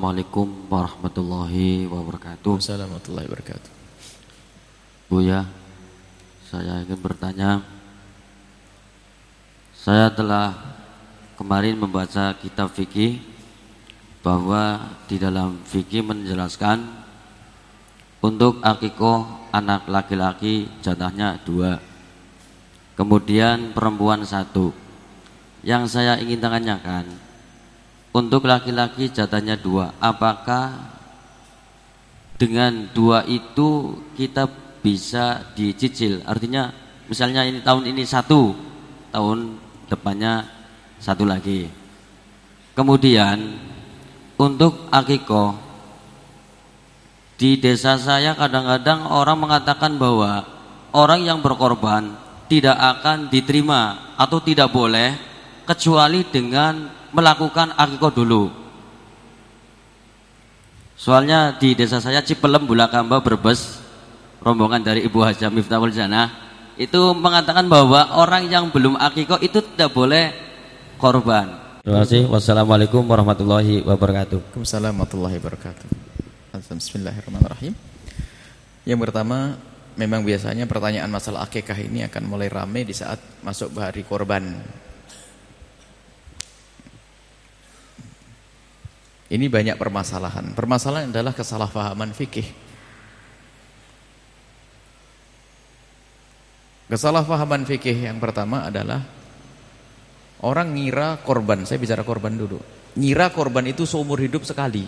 Assalamualaikum warahmatullahi wabarakatuh. Assalamualaikum warahmatullahi wabarakatuh. Buya, saya ingin bertanya. Saya telah kemarin membaca kitab fikih bahwa di dalam fikih menjelaskan untuk akikoh anak laki-laki jatahnya dua, kemudian perempuan satu. Yang saya ingin tanyakan, untuk laki-laki jatahnya dua, apakah dengan dua itu kita bisa dicicil? Artinya misalnya ini tahun ini satu, tahun depannya satu lagi. Kemudian untuk akikoh di desa saya kadang-kadang orang mengatakan bahwa orang yang berkorban tidak akan diterima atau tidak boleh kecuali dengan melakukan akikoh dulu. Soalnya di desa saya Cipelem Bulakamba Brebes rombongan dari Ibu Haja Miftahul Jannah itu mengatakan bahwa orang yang belum akikoh itu tidak boleh korban. Terima kasih. Wassalamualaikum warahmatullahi wabarakatuh. Waalaikumsalam warahmatullahi wabarakatuh. Bismillahirrahmanirrahim. Yang pertama, memang biasanya pertanyaan masalah akikah ini akan mulai ramai di saat masuk hari korban. Ini banyak permasalahan. Permasalahan adalah kesalahpahaman fikih. Kesalahpahaman fikih yang pertama adalah orang ngira korban, saya bicara korban dulu. Ngira korban itu seumur hidup sekali.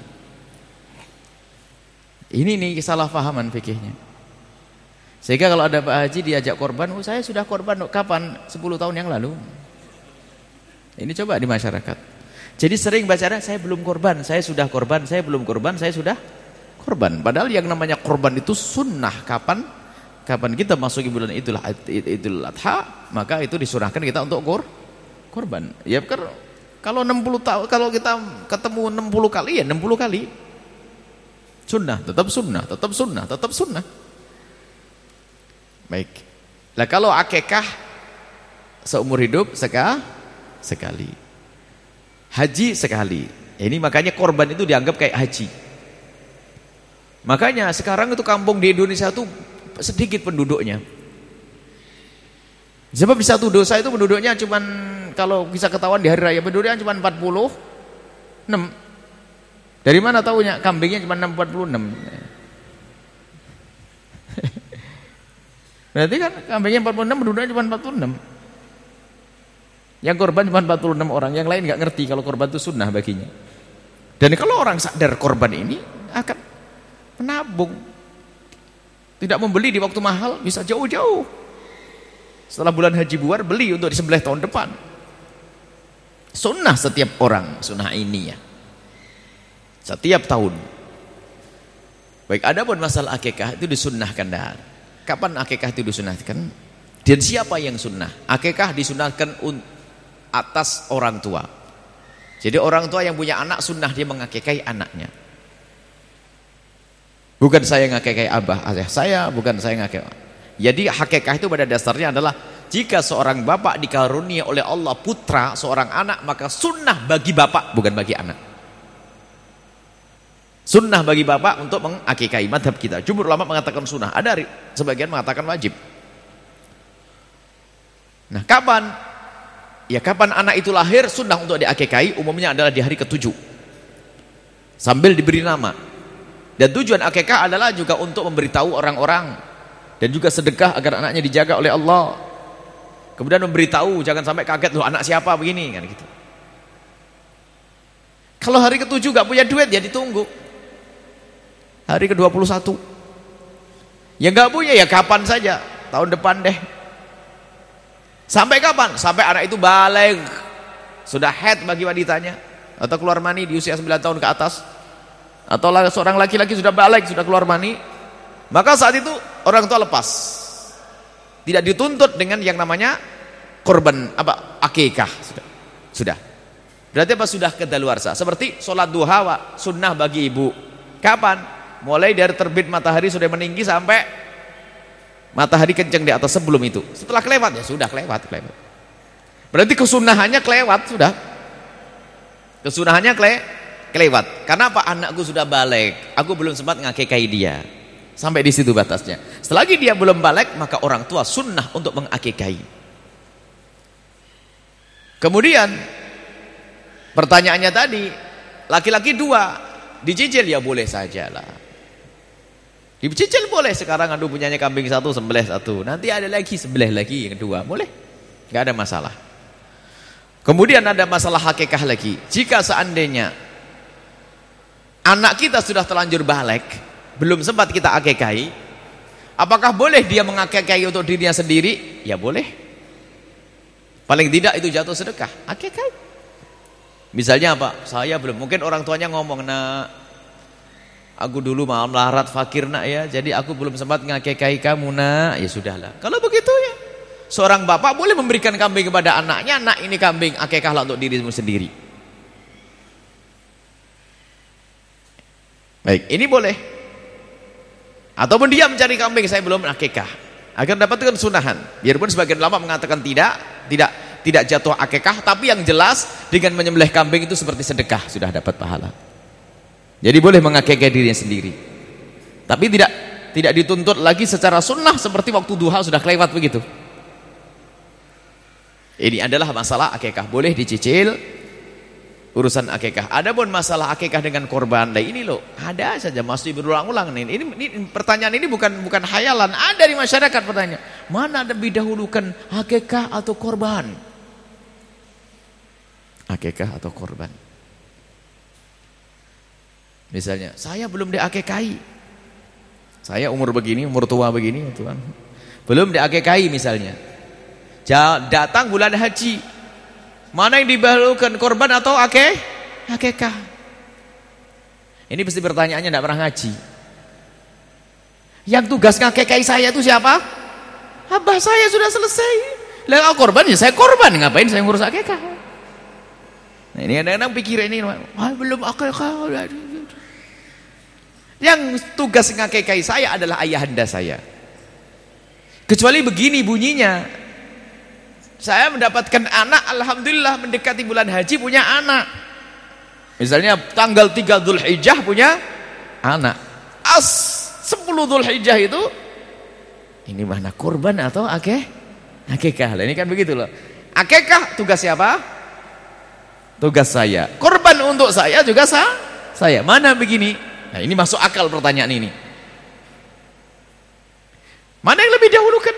Ini nih kesalahpahaman fikihnya. Sehingga kalau ada Pak Haji diajak korban, oh saya sudah korban kapan? 10 tahun yang lalu. Ini coba di masyarakat. Jadi sering baca saya belum korban, saya sudah korban, saya belum korban, saya sudah korban. Padahal yang namanya korban itu sunnah. Kapan? Kapan kita masuk bulan Idul Idul Adha, maka itu disunahkan kita untuk kor korban. Ya kan kalau 60 tahun kalau kita ketemu 60 kali ya 60 kali. Sunnah, tetap sunnah, tetap sunnah, tetap sunnah. Baik. Lah kalau akekah seumur hidup sekali sekali. Haji sekali. Ini makanya korban itu dianggap kayak haji. Makanya sekarang itu kampung di Indonesia itu sedikit penduduknya. Sebab di satu dosa itu penduduknya cuma kalau bisa ketahuan di hari raya penduduknya cuma 46. Dari mana tahunya kambingnya cuma 46. Berarti kan kambingnya 46 penduduknya cuma 46. Yang korban cuma 46 orang, yang lain nggak ngerti kalau korban itu sunnah baginya. Dan kalau orang sadar korban ini akan menabung. Tidak membeli di waktu mahal, bisa jauh-jauh. Setelah bulan haji buar, beli untuk disembelih tahun depan. Sunnah setiap orang, sunnah ini ya. Setiap tahun. Baik, ada pun masalah akikah itu disunnahkan dah. Kapan akikah itu disunnahkan? Dan siapa yang sunnah? Akikah disunahkan atas orang tua. Jadi orang tua yang punya anak sunnah dia mengakikai anaknya. Bukan saya ngakikai abah ayah saya, bukan saya ngakikai. Jadi hakikat itu pada dasarnya adalah jika seorang bapak dikarunia oleh Allah putra seorang anak maka sunnah bagi bapak bukan bagi anak. Sunnah bagi bapak untuk mengakikai madhab kita. Jumhur ulama mengatakan sunnah. Ada sebagian mengatakan wajib. Nah, kapan Ya kapan anak itu lahir sunnah untuk diakikai umumnya adalah di hari ketujuh. Sambil diberi nama. Dan tujuan akikah adalah juga untuk memberitahu orang-orang dan juga sedekah agar anaknya dijaga oleh Allah. Kemudian memberitahu jangan sampai kaget loh anak siapa begini kan gitu. Kalau hari ketujuh gak punya duit ya ditunggu. Hari ke-21. Ya gak punya ya kapan saja, tahun depan deh. Sampai kapan? Sampai anak itu balik. Sudah head bagi wanitanya. Atau keluar mani di usia 9 tahun ke atas. Atau seorang laki-laki sudah balik, sudah keluar mani. Maka saat itu orang tua lepas. Tidak dituntut dengan yang namanya korban apa akikah sudah. Sudah. Berarti apa sudah kedaluarsa? Seperti sholat duha wa, sunnah bagi ibu. Kapan? Mulai dari terbit matahari sudah meninggi sampai Matahari kenceng di atas sebelum itu. Setelah kelewat ya sudah kelewat, kelewat. Berarti kesunahannya kelewat sudah. Kesunahannya kele kelewat. Karena apa? Anakku sudah balik. Aku belum sempat ngakekai dia. Sampai di situ batasnya. Selagi dia belum balik, maka orang tua sunnah untuk mengakekai. Kemudian pertanyaannya tadi, laki-laki dua, dicicil ya boleh saja lah. Dicicil boleh sekarang aduh punyanya kambing satu, sembelih satu. Nanti ada lagi sembelih lagi yang kedua, boleh. Gak ada masalah. Kemudian ada masalah hakikah lagi. Jika seandainya anak kita sudah terlanjur balik, belum sempat kita akekai, apakah boleh dia mengakekai untuk dirinya sendiri? Ya boleh. Paling tidak itu jatuh sedekah, akekai. Misalnya apa? Saya belum, mungkin orang tuanya ngomong, nah aku dulu malam larat fakir nak ya, jadi aku belum sempat ngakekai kamu nak, ya sudahlah. Kalau begitu ya, Seorang bapak boleh memberikan kambing kepada anaknya, anak ini kambing akekahlah untuk dirimu sendiri. Baik, ini boleh. Ataupun dia mencari kambing, saya belum akekah. Agar dapatkan sunahan. Biarpun sebagian lama mengatakan tidak, tidak tidak jatuh akekah, tapi yang jelas dengan menyembelih kambing itu seperti sedekah, sudah dapat pahala. Jadi boleh mengakekah dirinya sendiri. Tapi tidak tidak dituntut lagi secara sunnah seperti waktu duha sudah kelewat begitu. Ini adalah masalah akikah. Boleh dicicil urusan akikah. Adapun masalah akikah dengan korban, nah ini loh, ada saja masih berulang-ulang nih. Ini, ini pertanyaan ini bukan bukan hayalan, ada di masyarakat pertanyaan. Mana lebih dahulukan akikah atau korban? Akikah atau korban? Misalnya, saya belum diakekai. Saya umur begini, umur tua begini, Tuhan. Belum diakekai misalnya. Datang bulan haji. Mana yang dibalukan korban atau akeh? Akekah. Ini pasti pertanyaannya tidak pernah ngaji. Yang tugas ngakekai saya itu siapa? Abah saya sudah selesai. Lah korban ya saya korban, ngapain saya ngurus akekah? Nah, ini kadang-kadang pikir ini, belum akekah. Yang tugas ngakekai saya adalah ayahanda saya. Kecuali begini bunyinya, saya mendapatkan anak, Alhamdulillah mendekati bulan haji punya anak. Misalnya tanggal 3 Dhul Hijjah punya anak. As 10 Dhul Hijjah itu, ini mana kurban atau akeh? Akekah, ini kan begitu loh. Akekah tugas siapa? Tugas saya. Kurban untuk saya juga sah? saya. Mana begini? Nah ini masuk akal pertanyaan ini. Mana yang lebih dahulukan?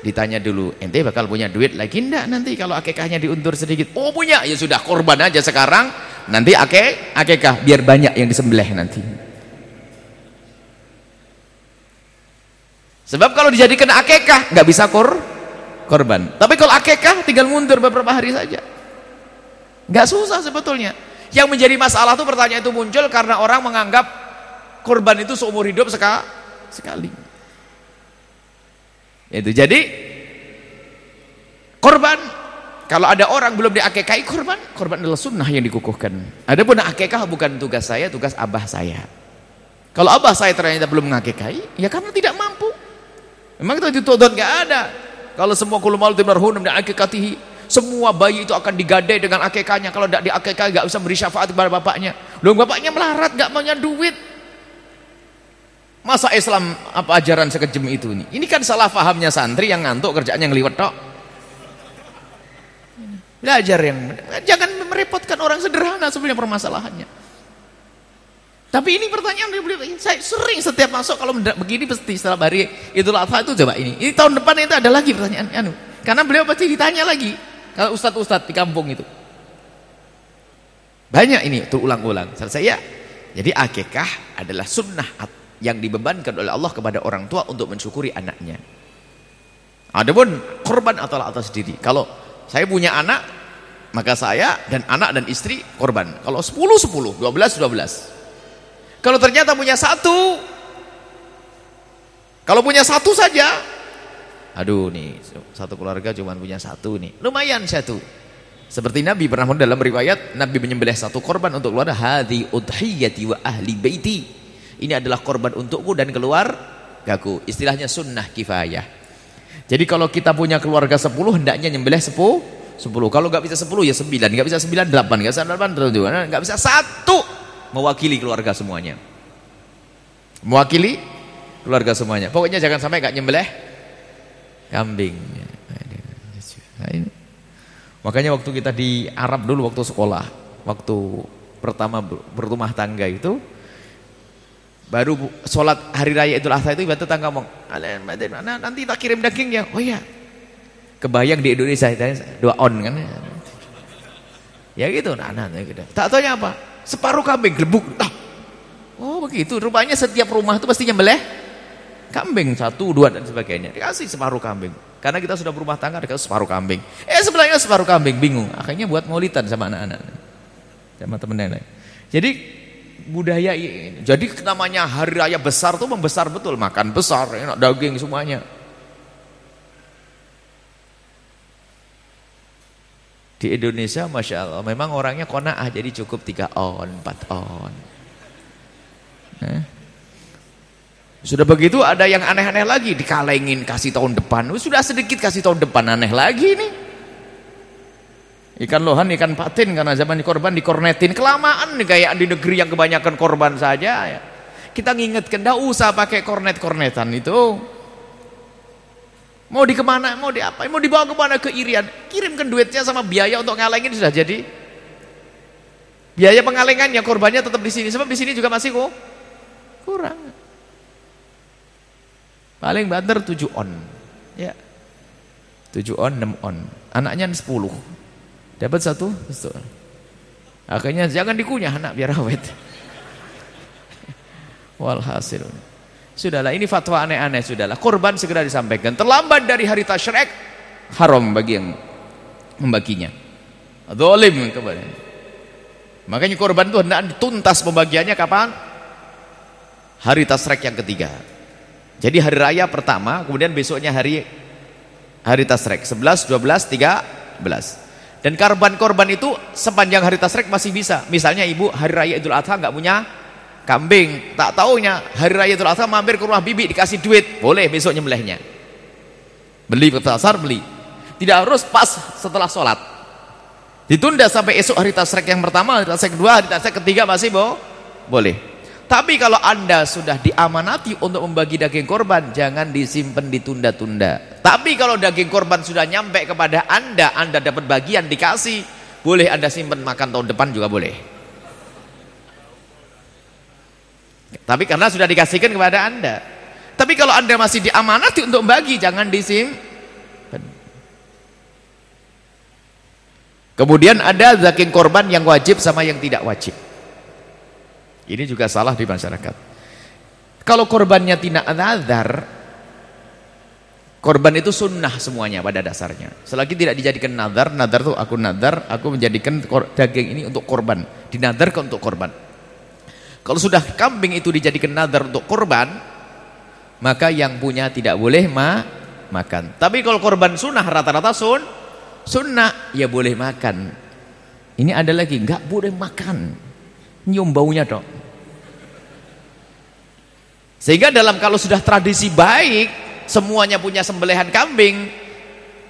ditanya dulu ente bakal punya duit lagi enggak nanti kalau akekahnya diundur sedikit? Oh punya. Ya sudah korban aja sekarang. Nanti akek akekah biar banyak yang disembelih nanti. Sebab kalau dijadikan akekah nggak bisa kor korban. Tapi kalau akekah tinggal mundur beberapa hari saja. Nggak susah sebetulnya. Yang menjadi masalah tuh pertanyaan itu muncul karena orang menganggap korban itu seumur hidup sekali itu jadi korban kalau ada orang belum diakekai korban, korban adalah sunnah yang dikukuhkan. Adapun akekah bukan tugas saya, tugas abah saya. Kalau abah saya ternyata belum mengakekai, ya karena tidak mampu. Memang itu dituntut nggak ada. Kalau semua kulumal timarhunum dan akekatihi, semua bayi itu akan digadai dengan akekahnya. Kalau tidak diakekai nggak bisa beri syafaat kepada bapaknya. Belum bapaknya melarat, nggak punya duit. Masa Islam apa ajaran sekejam itu nih? Ini kan salah fahamnya santri yang ngantuk kerjaan yang liwet tok. Belajar yang jangan merepotkan orang sederhana sebenarnya permasalahannya. Tapi ini pertanyaan saya sering setiap masuk kalau begini pasti setelah hari itu Adha itu coba ini. Ini tahun depan itu ada lagi pertanyaan anu. Karena beliau pasti ditanya lagi kalau ustadz-ustadz di kampung itu. Banyak ini terulang-ulang. Selesai ya. Jadi akikah adalah sunnah yang dibebankan oleh Allah kepada orang tua untuk mensyukuri anaknya. Adapun korban atau atas diri. Kalau saya punya anak, maka saya dan anak dan istri korban. Kalau 10 10, 12 12. Kalau ternyata punya satu, kalau punya satu saja, aduh nih satu keluarga cuma punya satu nih, lumayan satu. Seperti Nabi pernah dalam riwayat Nabi menyembelih satu korban untuk keluarga hadi udhiyati wa ahli baiti ini adalah korban untukku dan keluar gaku. Istilahnya sunnah kifayah. Jadi kalau kita punya keluarga 10 hendaknya nyembelih 10 10. Kalau nggak bisa 10 ya 9, nggak bisa 9 8, nggak bisa 8 terus juga, nggak bisa satu. mewakili keluarga semuanya. Mewakili keluarga semuanya. Pokoknya jangan sampai gak nyembelih kambing. Nah. Makanya waktu kita di Arab dulu waktu sekolah, waktu pertama berumah tangga itu baru sholat hari raya Idul Adha itu ibu tetangga ngomong, nanti tak kirim dagingnya." Oh iya. Kebayang di Indonesia dua on kan. Ya gitu, nah, nah, nah gitu. Tak tahu apa? Separuh kambing gelebuk. Oh begitu. Rupanya setiap rumah itu pasti nyembelih kambing satu, dua dan sebagainya. Dikasih separuh kambing. Karena kita sudah berumah tangga dikasih separuh kambing. Eh sebelahnya separuh kambing, bingung. Akhirnya buat maulitan sama anak-anak. Sama temen nenek. Jadi budaya ini. Jadi namanya hari raya besar tuh membesar betul, makan besar, enak daging semuanya. Di Indonesia Masya Allah Memang orangnya kona'ah jadi cukup 3 on 4 on eh? Sudah begitu ada yang aneh-aneh lagi Dikalengin kasih tahun depan Sudah sedikit kasih tahun depan aneh lagi nih Ikan lohan, ikan patin Karena zaman korban dikornetin Kelamaan nih kayak di negeri yang kebanyakan korban saja ya. Kita ngingetkan Tidak usah pakai kornet-kornetan itu Mau di ke mana, mau di apa, mau dibawa ke mana ke Irian. Kirimkan duitnya sama biaya untuk ngalengin sudah jadi. Biaya pengalengannya, korbannya tetap di sini. Sebab di sini juga masih kok kurang. Paling banter 7 on. Ya. 7 on, 6 on. Anaknya 10. Dapat satu, satu. Akhirnya jangan dikunyah anak biar awet. Walhasil. Sudahlah ini fatwa aneh-aneh sudahlah. Korban segera disampaikan. Terlambat dari hari tasyrik haram bagi yang membaginya. Zalim kepada. Makanya korban itu hendak tuntas pembagiannya kapan? Hari tasrek yang ketiga. Jadi hari raya pertama, kemudian besoknya hari hari tasrek 11, 12, 13. Dan korban-korban itu sepanjang hari tasrek masih bisa. Misalnya ibu hari raya Idul Adha nggak punya kambing. Tak taunya hari raya Idul Adha mampir ke rumah bibi dikasih duit. Boleh besok nyembelihnya. Beli ke pasar beli. Tidak harus pas setelah sholat. Ditunda sampai esok hari tasrek yang pertama hari tasrek kedua hari tasrek ketiga masih bo boleh. Tapi kalau anda sudah diamanati untuk membagi daging korban jangan disimpan ditunda-tunda tapi kalau daging korban sudah nyampe kepada anda anda dapat bagian dikasih boleh anda simpan makan tahun depan juga boleh Tapi karena sudah dikasihkan kepada anda. Tapi kalau anda masih diamanati untuk bagi, jangan disimpan. Kemudian ada zakin korban yang wajib sama yang tidak wajib. Ini juga salah di masyarakat. Kalau korbannya tidak nazar, korban itu sunnah semuanya pada dasarnya. Selagi tidak dijadikan nazar, nazar itu aku nazar, aku menjadikan daging ini untuk korban. Dinadarkan untuk korban. Kalau sudah kambing itu dijadikan nadar untuk korban, maka yang punya tidak boleh ma makan. Tapi kalau korban sunnah rata-rata sun sunnah ya boleh makan. Ini ada lagi nggak boleh makan. Nyium baunya dong. Sehingga dalam kalau sudah tradisi baik, semuanya punya sembelihan kambing,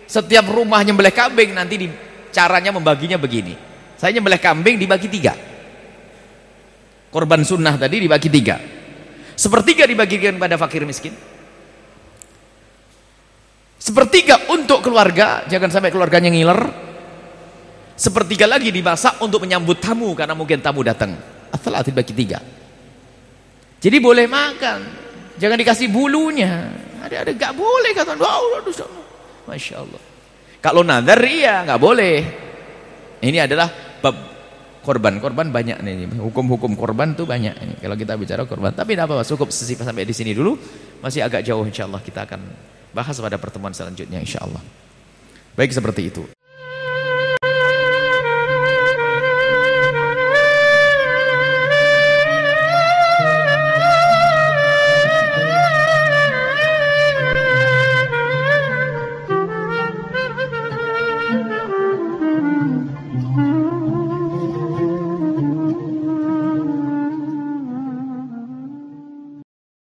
setiap rumah nyembelih kambing nanti di, caranya membaginya begini. Saya nyembelih kambing dibagi tiga. Korban sunnah tadi dibagi tiga. Sepertiga dibagikan pada fakir miskin. Sepertiga untuk keluarga, jangan sampai keluarganya ngiler. Sepertiga lagi dimasak untuk menyambut tamu karena mungkin tamu datang. Asal bagi tiga. Jadi boleh makan, jangan dikasih bulunya. Ada-ada nggak boleh kata, wow, masya Allah. Kalau nazar iya nggak boleh. Ini adalah bab korban. Korban banyak nih. Hukum-hukum korban tuh banyak ini. Kalau kita bicara korban. Tapi tidak apa-apa cukup sampai di sini dulu. Masih agak jauh insyaallah kita akan bahas pada pertemuan selanjutnya insyaallah baik seperti itu